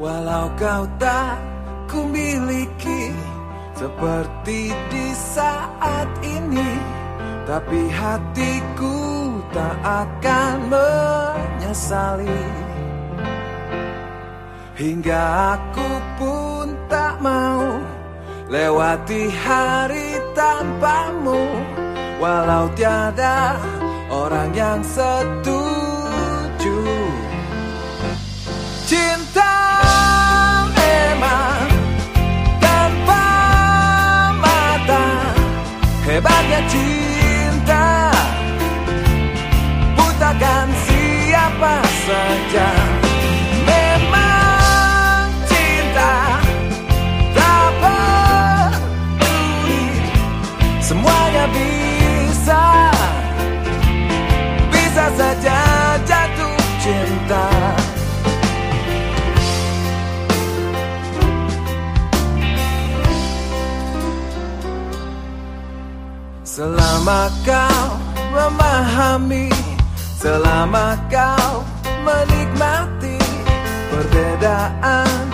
Walau kau tak kumiliki Seperti di saat ini Tapi hatiku tak akan menyesali. Hingga aku pun tak mau Lewati hari tanpamu. Walau tiada orang yang setuju. Cinta Selama kau memahami Selama kau menikmati Perbedaan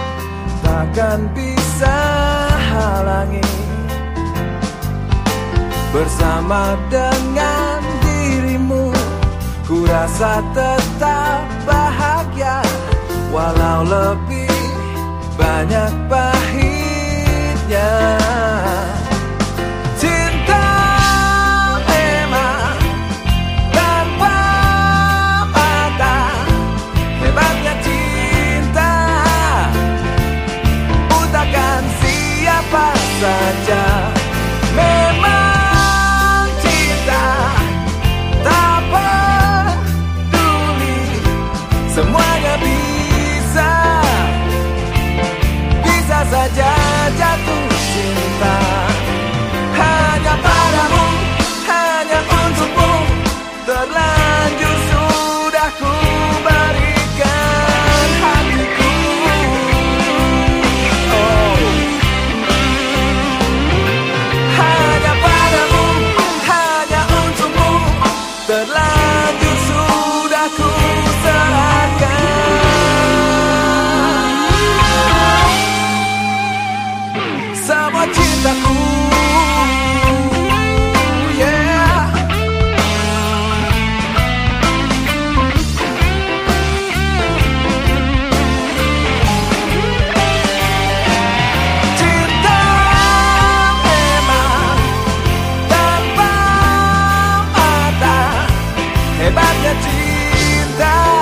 takkan bisa halangi. Bersama dengan dirimu Ku rasa tetap bahagia. Walau lebih banyak pahitnya bisa. Bisa saja jatuh cinta. that